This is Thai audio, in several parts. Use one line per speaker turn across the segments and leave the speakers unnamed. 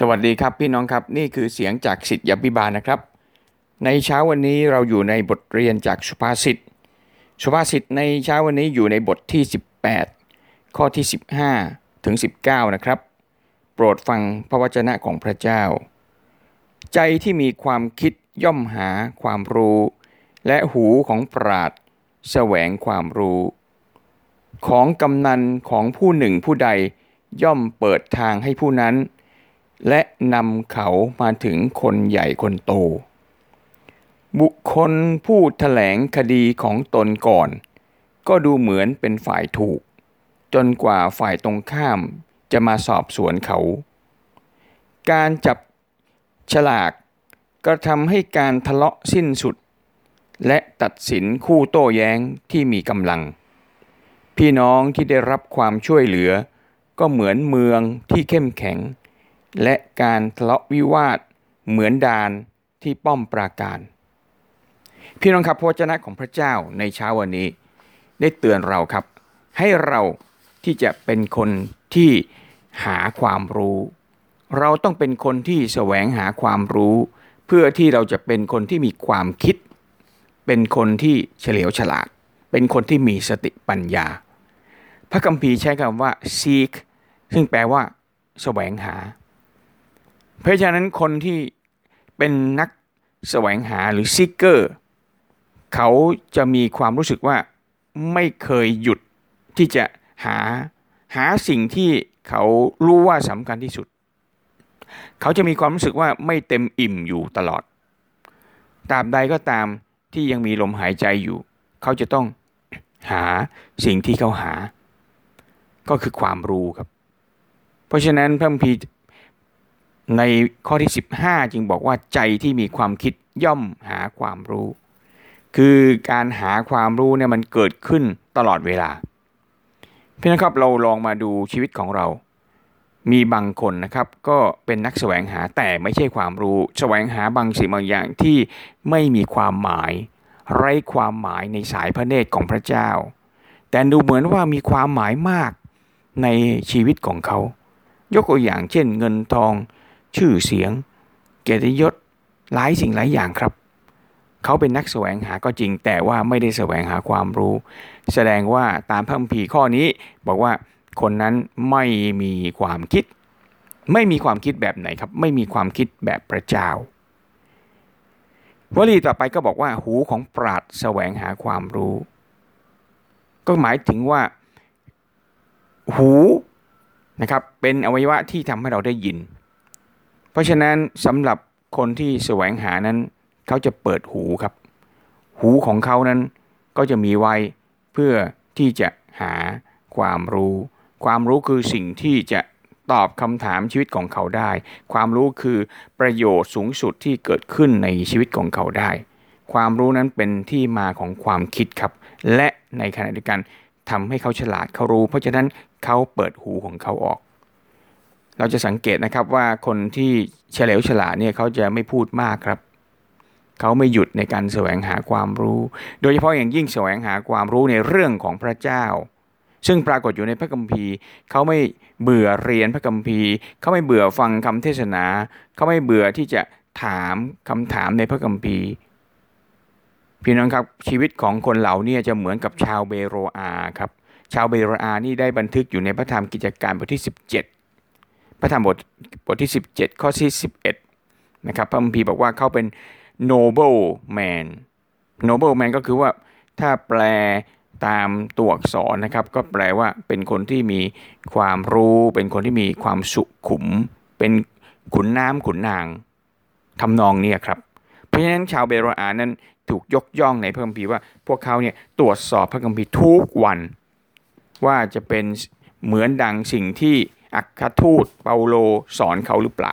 สวัสดีครับพี่น้องครับนี่คือเสียงจากสิทธิยบิบาลนะครับ ในเช้าวันนี้เราอยู่ในบทเรียนจากสุภาษิตสุภาษิตในเช้าวันนี้อยู่ในบทที่ 18 ข้อที่ 15 ถึง 19 นะครับ โปรดฟังพระวจนะของพระเจ้า ใจที่มีความคิดย่อมหาความรู้ และหูของปราดแสวงความรู้ ของกำนันของผู้หนึ่งผู้ใดย่อมเปิดทางให้ผู้นั้น และนำเขามาถึงคนใหญ่คนโต บุคคลผู้แถลงคดีของตนก่อน ก็ดูเหมือนเป็นฝ่ายถูก จนกว่าฝ่ายตรงข้ามจะมาสอบสวนเขา การจับฉลากก็ทำให้การทะเลาะสิ้นสุด และตัดสินคู่โต้แย้งที่มีกำลัง พี่น้องที่ได้รับความช่วยเหลือ ก็เหมือนเมืองที่เข้มแข็ง และการทะเลาะวิวาทเหมือนดานที่ป้อมปราการ พี่น้องครับพระวจนะของพระเจ้าในเช้าวันนี้ ได้เตือนเราครับ ให้เราที่จะเป็นคนที่หาความรู้ เราต้องเป็นคนที่แสวงหาความรู้ เพื่อที่เราจะเป็นคนที่มีความคิด เป็นคนที่เฉลียวฉลาด เป็นคนที่มีสติปัญญา พระคัมภีร์ใช้คำว่า seek ซึ่งแปลว่า แสวงหา เพราะฉะนั้นคนที่เป็นนักแสวงหาหรือ seeker เขาจะมีความรู้สึกว่าไม่เคยหยุดที่จะหาหาสิ่งที่เขารู้ว่าสำคัญที่สุด เขาจะมีความรู้สึกว่าไม่เต็มอิ่มอยู่ตลอด ตาบใดก็ตามที่ยังมีลมหายใจอยู่ เขาจะต้องหาสิ่งที่เขาหา ก็คือความรู้ครับ เพราะฉะนั้นพระมพี ในข้อที่ 15 จึงบอกว่าใจที่มีความคิดย่อมหาความรู้ คือการหาความรู้เนี่ยมันเกิดขึ้นตลอดเวลาพี่นะครับเราลองมาดูชีวิตของเรา มีบางคนนะครับก็เป็นนักแสวงหาแต่ไม่ใช่ความรู้ แสวงหาบางสิ่งบางอย่างที่ไม่มีความหมาย ไร้ความหมายในสายพระเนตรของพระเจ้า แต่ดูเหมือนว่ามีความหมายมากในชีวิตของเขา ยกตัวอย่างเช่น เงินทอง ชื่อเสียง เกียรติยศหลายสิ่งหลายอย่างครับ เขาเป็นนักแสวงหาก็จริง แต่ว่าไม่ได้แสวงหาความรู้ แสดงว่าตามพระคัมภีร์ข้อนี้ บอกว่าคนนั้นไม่มีความคิด ไม่มีความคิดแบบไหนครับ ไม่มีความคิดแบบพระเจ้าวลีต่อไปก็บอกว่าหูของปราดแสวงหาความรู้ ก็หมายถึงว่า หูนะครับเป็นอวัยวะที่ทำให้เราได้ยิน เพราะฉะนั้นสำหรับคนที่แสวงหานั้นเขาจะเปิดหูครับ หูของเขานั้นก็จะมีไว้เพื่อที่จะหาความรู้ ความรู้คือสิ่งที่จะตอบคำถามชีวิตของเขาได้ ความรู้คือประโยชน์สูงสุดที่เกิดขึ้นในชีวิตของเขาได้ ความรู้นั้นเป็นที่มาของความคิดครับ และในขณะเดียวกันทำให้เขาฉลาดเขารู้ เพราะฉะนั้นเขาเปิดหูของเขาออก เราจะสังเกตนะครับว่าคนที่เฉลียวฉลาดเนี่ยเขาจะไม่พูดมากครับ เขาไม่หยุดในการแสวงหาความรู้ โดยเฉพาะอย่างยิ่งแสวงหาความรู้ในเรื่องของพระเจ้า ซึ่งปรากฏอยู่ในพระคัมภีร์ เขาไม่เบื่อเรียนพระคัมภีร์ เขาไม่เบื่อฟังคำเทศนา เขาไม่เบื่อที่จะถามคำถามในพระคัมภีร์พี่น้องครับชีวิตของคนเหล่านี้จะเหมือนกับชาวเบโรอาครับชาวเบโรอานี่ได้บันทึกอยู่ในพระธรรมกิจการบทที่ 17 พระธรรมบทบทที่ 17 ข้อที่ 11 นะครับพระคัมภีร์บอกว่าเขาเป็น noble man noble man ก็คือว่าถ้าแปลตามตัวอักษรนะครับ ก็แปลว่าเป็นคนที่มีความรู้ เป็นคนที่มีความสุขุม เป็นขุนน้ำขุนนางทำนองนี้ครับ เพราะฉะนั้นชาวเบโรอานั้นถูกยกย่องในพระคัมภีร์ว่า พวกเขาเนี่ยตรวจสอบพระคัมภีร์ทุกวัน ว่าจะเป็นเหมือนดังสิ่งที่ อัครทูตเปาโลสอนเขาหรือเปล่า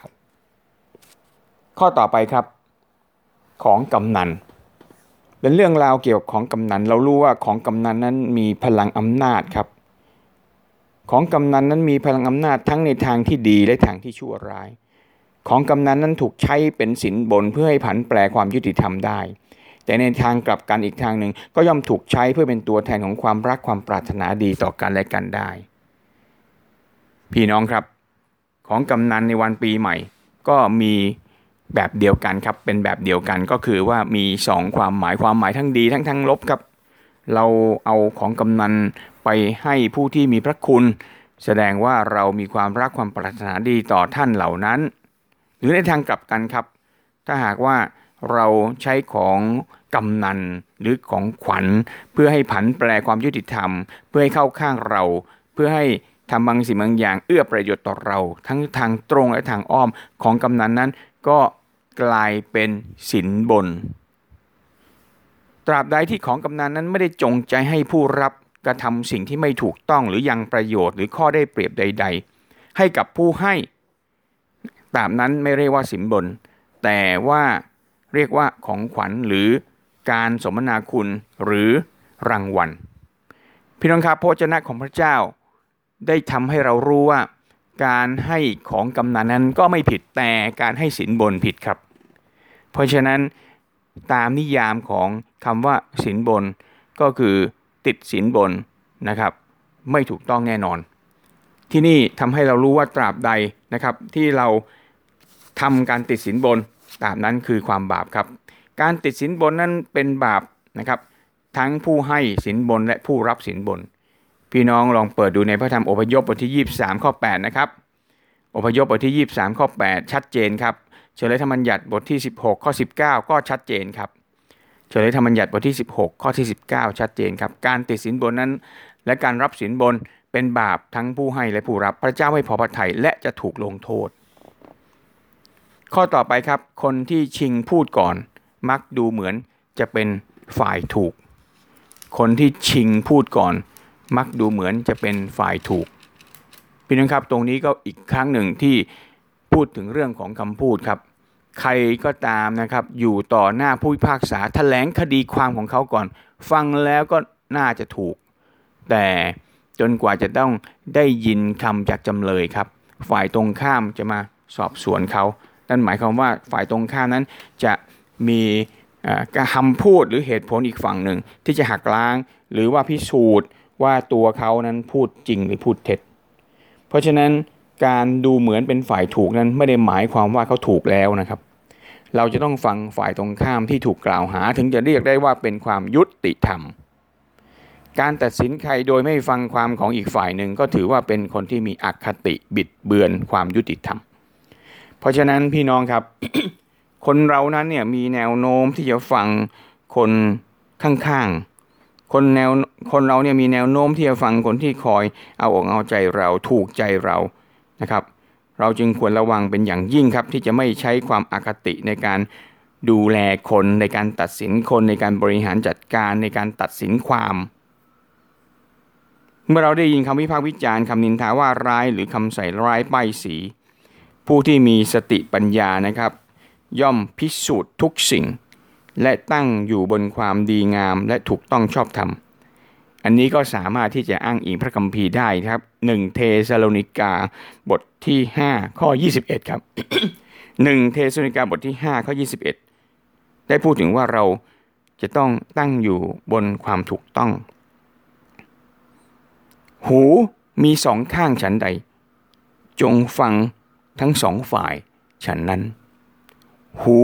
ข้อต่อไปครับ ของกำนันเป็นเรื่องราวเกี่ยวกับของกำนัน เรารู้ว่าของกำนันนั้นมีพลังอำนาจครับ ของกำนันนั้นมีพลังอำนาจทั้งในทางที่ดีและทางที่ชั่วร้าย ของกำนันนั้นถูกใช้เป็นสินบนเพื่อให้ผันแปลความยุติธรรมได้ แต่ในทางกลับกันอีกทางหนึ่งก็ย่อมถูกใช้เพื่อเป็นตัวแทนของความรักความปรารถนาดีต่อกันและกันได้ พี่น้องครับ ของกำนันในวันปีใหม่ ก็มีแบบเดียวกันครับ เป็นแบบเดียวกันก็คือว่ามี 2 ความหมายความหมายทั้งดีทั้งทั้งลบครับ เราเอาของกำนันไปให้ผู้ที่มีพระคุณ แสดงว่าเรามีความรักความปรารถนาดีต่อท่านเหล่านั้น หรือในทางกลับกันครับ ถ้าหากว่าเราใช้ของกำนันหรือของขวัญ เพื่อให้ผันแปลความยุติธรรม เพื่อให้เข้าข้างเรา เพื่อให้ ทำบางสิ่งบางอย่างเอื้อประโยชน์ต่อเรา ทั้งทางตรงและทางอ้อมของกำนันนั้น ก็กลายเป็นสินบน ตราบใดที่ของกำนันนั้นไม่ได้จงใจให้ผู้รับกระทำสิ่งที่ไม่ถูกต้องหรือยังประโยชน์หรือข้อได้เปรียบใด ๆ ให้กับผู้ให้ตราบนั้นไม่เรียกว่าสินบน แต่ว่าเรียกว่าของขวัญหรือการสมนาคุณหรือรางวัลพี่น้องครับพระเจ้าของพระเจ้า ได้ทำให้เรารู้ว่า การให้ของกำนันนั้นก็ไม่ผิดแต่การให้สินบนผิดครับ เพราะฉะนั้นตามนิยามของคำว่าสินบนก็คือติดสินบนนะครับ ไม่ถูกต้องแน่นอน ที่นี่ทำให้เรารู้ว่าตราบใดนะครับ ที่เราทำการติดสินบนตราบนั้นคือความบาปครับ การติดสินบนนั้นเป็นบาปนะครับ ทั้งผู้ให้สินบนและผู้รับสินบน พี่น้องลองเปิดดูในพระธรรมอพยพบทที่ 23 ข้อ 8 นะครับ อพยพบทที่ 23 ข้อ 8 ชัดเจนครับเฉลยธรรมบัญญัติบทที่ 16 ข้อ 19 ก็ชัดเจนครับเฉลยธรรมบัญญัติบทที่ 16 ข้อที่ 19 ชัดเจนครับ การติดสินบนนั้น และการรับสินบนเป็นบาปทั้งผู้ให้และผู้รับพระเจ้าไม่พอพระทัยและจะถูกลงโทษ ข้อต่อไปครับ คนที่ชิงพูดก่อน มักดูเหมือนจะเป็นฝ่ายถูก คนที่ชิงพูดก่อน มักดูเหมือนจะเป็นฝ่ายถูกพี่น้องครับตรงนี้ก็อีกครั้งหนึ่งที่พูดถึงเรื่องของคำพูดครับ ใครก็ตามนะครับอยู่ต่อหน้าผู้พิพากษาแถลงคดีความของเขาก่อน ฟังแล้วก็น่าจะถูก แต่จนกว่าจะต้องได้ยินคำจากจำเลยครับ ฝ่ายตรงข้ามจะมาสอบสวนเขานั่นหมายความว่าฝ่ายตรงข้ามนั้นจะมีคำพูดหรือเหตุผลอีกฝั่งหนึ่ง ที่จะหักล้างหรือว่าพิสูจน์ ว่าตัวเขานั้นพูดจริงหรือพูดเท็จ เพราะฉะนั้นการดูเหมือนเป็นฝ่ายถูกนั้นไม่ได้หมายความว่าเขาถูกแล้วนะครับ เราจะต้องฟังฝ่ายตรงข้ามที่ถูกกล่าวหา ถึงจะเรียกได้ว่าเป็นความยุติธรรม การตัดสินใครโดยไม่ฟังความของอีกฝ่ายหนึ่งก็ถือว่าเป็นคนที่มีอคติบิดเบือนความยุติธรรม เพราะฉะนั้นพี่น้องครับ คนเรานั้นเนี่ยมีแนวโน้มที่จะฟังคนข้างๆ คนแนวคนเราเนี่ยมีแนวโน้มที่จะฟังคนที่คอยเอาอกเอาใจเราถูกใจเรานะครับ เราจึงควรระวังเป็นอย่างยิ่งครับ ที่จะไม่ใช้ความอาคติในการดูแลคนในการตัดสินคนในการบริหารจัดการในการตัดสินความ เมื่อเราได้ยินคำวิพากษ์วิจารณ์คำนินทาว่าร้ายหรือคำใส่ร้ายป้ายสี ผู้ที่มีสติปัญญานะครับ ย่อมพิสูจน์ทุกสิ่ง และตั้งอยู่บนความดีงามและถูกต้องชอบธรรม อันนี้ก็สามารถที่จะอ้างอิงพระคัมภีร์ได้ครับ1เทสโลนิกาบทที่ 5 ข้อ 21 ครับ1เทสโลนิกาบทที่ 5 ข้อ 21 ได้พูดถึงว่าเราจะต้องตั้งอยู่บนความถูกต้อง หูมีสองข้างฉันใด จงฟังทั้งสองฝ่ายฉันนั้น หู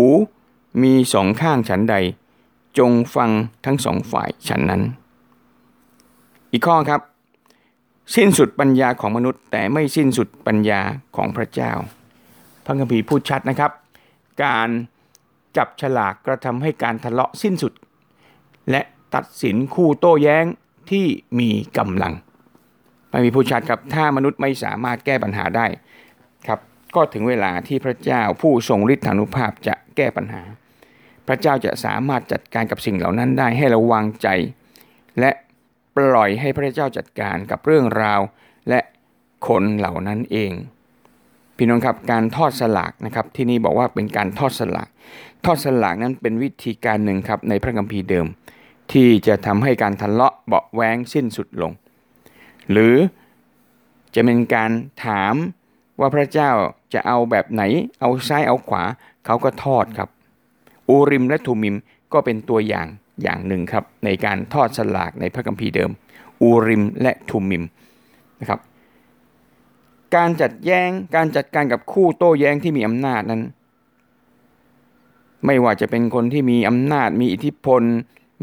มีสองข้างฉันใด จงฟังทั้งสองฝ่ายฉันนั้น อีกข้อครับ สิ้นสุดปัญญาของมนุษย์ แต่ไม่สิ้นสุดปัญญาของพระเจ้า พระคัมภีร์พูดชัดนะครับ การจับฉลากกระทำให้การทะเลาะสิ้นสุด และตัดสินคู่โต้แย้งที่มีกำลังพระคัมภีร์พูดชัดครับ ถ้ามนุษย์ไม่สามารถแก้ปัญหาได้ครับ ก็ถึงเวลาที่พระเจ้าผู้ทรงฤทธานุภาพจะแก้ปัญหา พระเจ้าจะสามารถจัดการกับสิ่งเหล่านั้นได้ให้เราวางใจ และปล่อยให้พระเจ้าจัดการกับเรื่องราว และคนเหล่านั้นเอง พี่น้องครับการทอดสลากนะครับ ที่นี่บอกว่าเป็นการทอดสลาก ทอดสลากนั้นเป็นวิธีการหนึ่งครับในพระคัมภีร์เดิม ที่จะทำให้การทะเลาะเบาแวงสิ้นสุดลง หรือจะเป็นการถาม ว่าพระเจ้าจะเอาแบบไหน เอาซ้ายเอาขวาเขาก็ทอดครับ อูริมและทูมิมก็เป็นตัวอย่างอย่างหนึ่งครับ ในการทอดสลากในพระคัมภีร์เดิม อูริมและทูมิมนะครับการจัดแย้งการจัดการกับคู่โต้แย้งที่มีอำนาจนั้น ไม่ว่าจะเป็นคนที่มีอำนาจ มีอิทธิพล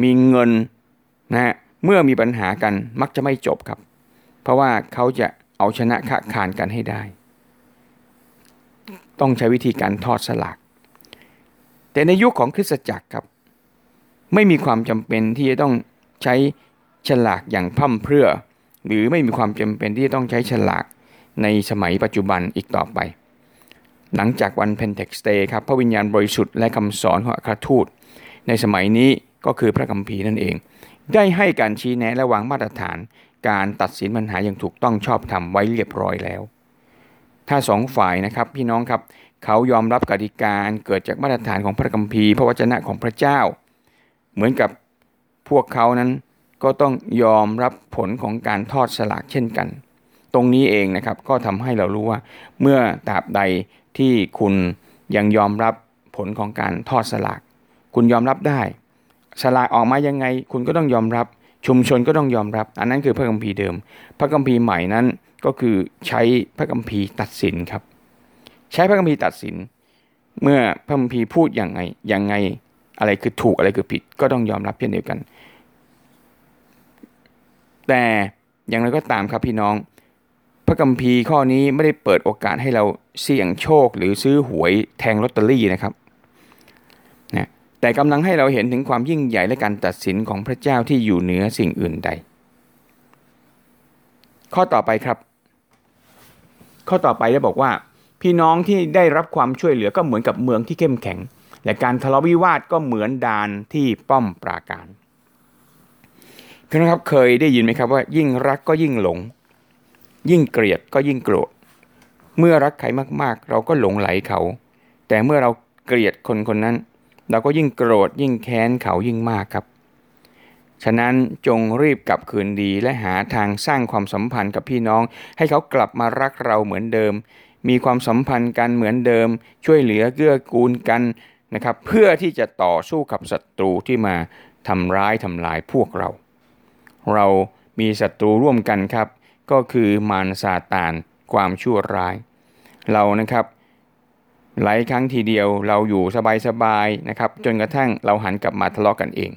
มีเงินนะฮะเมื่อมีปัญหากันมักจะไม่จบครับ เพราะว่าเขาจะเอาชนะขะขานกันให้ได้ ต้องใช้วิธีการทอดสลาก แต่ในยุคของคริสตจักรครับ ไม่มีความจำเป็นที่จะต้องใช้สลากอย่างพั่ำเพรื่อ หรือไม่มีความจำเป็นที่จะต้องใช้สลากในสมัยปัจจุบันอีกต่อไป หลังจากวันเพนเทคอสต์ครับพระวิญญาณบริสุทธิ์และคำสอนของอัครทูต ในสมัยนี้ก็คือพระคัมภีร์นั่นเอง ได้ให้การชี้แนะและวางมาตรฐาน การตัดสินปัญหาอย่างถูกต้องชอบธรรมไว้เรียบร้อยแล้ว ถ้าสองฝ่ายนะครับพี่น้องครับเขายอมรับกติกาเกิดจากมาตรฐานของพระคัมภีร์พระวจนะของพระเจ้า เหมือนกับพวกเขานั้นก็ต้องยอมรับผลของการทอดสลากเช่นกัน ตรงนี้เองนะครับก็ทำให้เรารู้ว่า เมื่อตราบใดที่คุณยังยอมรับผลของการทอดสลาก คุณยอมรับได้ สลากออกมายังไง คุณก็ต้องยอมรับ ชุมชนก็ต้องยอมรับ อันนั้นคือพระคัมภีร์เดิม พระคัมภีร์ใหม่นั้นก็คือใช้พระคัมภีร์ตัดสินครับ ใช้พระคัมภีร์ตัดสิน เมื่อพระคัมภีร์พูดอย่างไงยังไงอะไรคือถูกอะไรคือผิด ก็ต้องยอมรับเช่นเดียวกัน แต่อย่างไรก็ตามครับพี่น้อง พระคัมภีร์ข้อนี้ไม่ได้เปิดโอกาสให้เราเสี่ยงโชคหรือซื้อหวยแทงลอตเตอรี่นะครับนะ แต่กำลังให้เราเห็นถึงความยิ่งใหญ่และการตัดสินของพระเจ้าที่อยู่เหนือสิ่งอื่นใด ข้อต่อไปครับ ข้อต่อไปได้บอกว่า พี่น้องที่ได้รับความช่วยเหลือก็เหมือนกับเมืองที่เข้มแข็ง และการทะเลาะวิวาทก็เหมือนดานที่ป้อมปราการพี่น้องครับเคยได้ยินไหมครับว่า ยิ่งรักก็ยิ่งหลง ยิ่งเกลียดก็ยิ่งโกรธเมื่อรักใครมากๆ เราก็หลงไหลเขา แต่เมื่อเราเกลียดคนคนนั้น เราก็ยิ่งโกรธยิ่งแค้นเขายิ่งมากครับ ฉะนั้นจงรีบกลับคืนดีและหาทางสร้างความสัมพันธ์กับพี่น้อง ให้เขากลับมารักเราเหมือนเดิม มีความสัมพันธ์กันเหมือนเดิม ช่วยเหลือเกื้อกูลกันนะครับ เพื่อที่จะต่อสู้กับศัตรูที่มาทำร้ายทำลายพวกเรา เรามีศัตรูร่วมกันครับ ก็คือมารซาตานความชั่วร้าย เรานะครับ หลายครั้งทีเดียวเราอยู่สบายๆนะครับ จนกระทั่งเราหันกลับมาทะเลาะกันเอง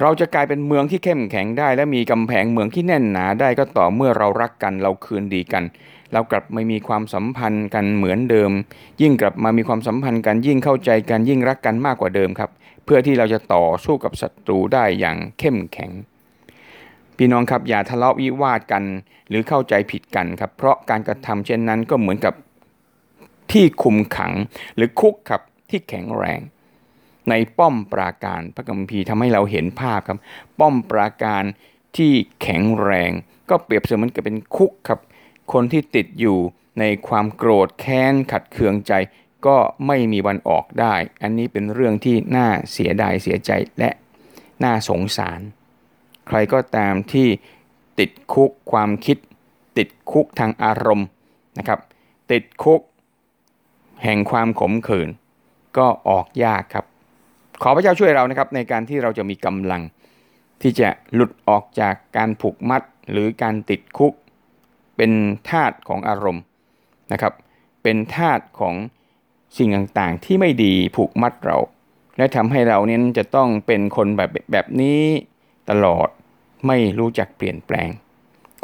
เราจะกลายเป็นเมืองที่เข้มแข็งได้ และมีกำแพงเมืองที่แน่นหนาได้ก็ต่อเมื่อเรารักกันเราคืนดีกัน เรากลับไมามีความสัมพันธ์กันเหมือนเดิม ยิ่งกลับมามีความสัมพันธ์กันยิ่งเข้าใจกันยิ่งรักกันมากกว่าเดิมครับ เพื่อที่เราจะต่อสู้กับศัตรูได้อย่างเข้มแข็งพี่น้องครับอย่าทะเลาะวิวาทกันหรือเข้าใจผิดกันครับ เพราะการกระทำเช่นนั้นก็เหมือนกับ ที่คุมขังหรือคุกครับที่แข็งแรง ในป้อมปราการพระคัมภีร์ทำให้เราเห็นภาพครับ ป้อมปราการที่แข็งแรง ก็เปรียบเสมือนกับเป็นคุกครับ คนที่ติดอยู่ในความโกรธแค้นขัดเคืองใจ ก็ไม่มีวันออกได้ อันนี้เป็นเรื่องที่น่าเสียดายเสียใจและน่าสงสาร ใครก็ตามที่ติดคุกความคิด ติดคุกทางอารมณ์นะครับ ติดคุก แห่งความขมขื่นก็ออกยากครับ ขอพระเจ้าช่วยเรานะครับในการที่เราจะมีกำลัง ที่จะหลุดออกจากการผูกมัดหรือการติดคุก เป็นทาตของอารมณ์นะครับ เป็นทาตของสิ่งต่างๆ ที่ไม่ดีผูกมัดเรา และทำให้เราเนี่ยจะต้องเป็นคนแบบแบบนี้ตลอดไม่รู้จักเปลี่ยนแปลง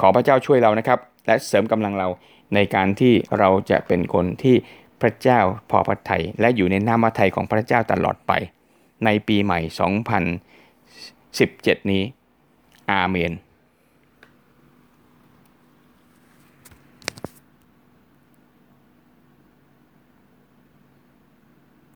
ขอพระเจ้าช่วยเรานะครับ และเสริมกำลังเราในการที่เราจะเป็นคนที่ พระเจ้าพอพระทัยและอยู่ในน้ำพระทัยของพระเจ้าตลอดไป ในปีใหม่ 2017 นี้ อาเมน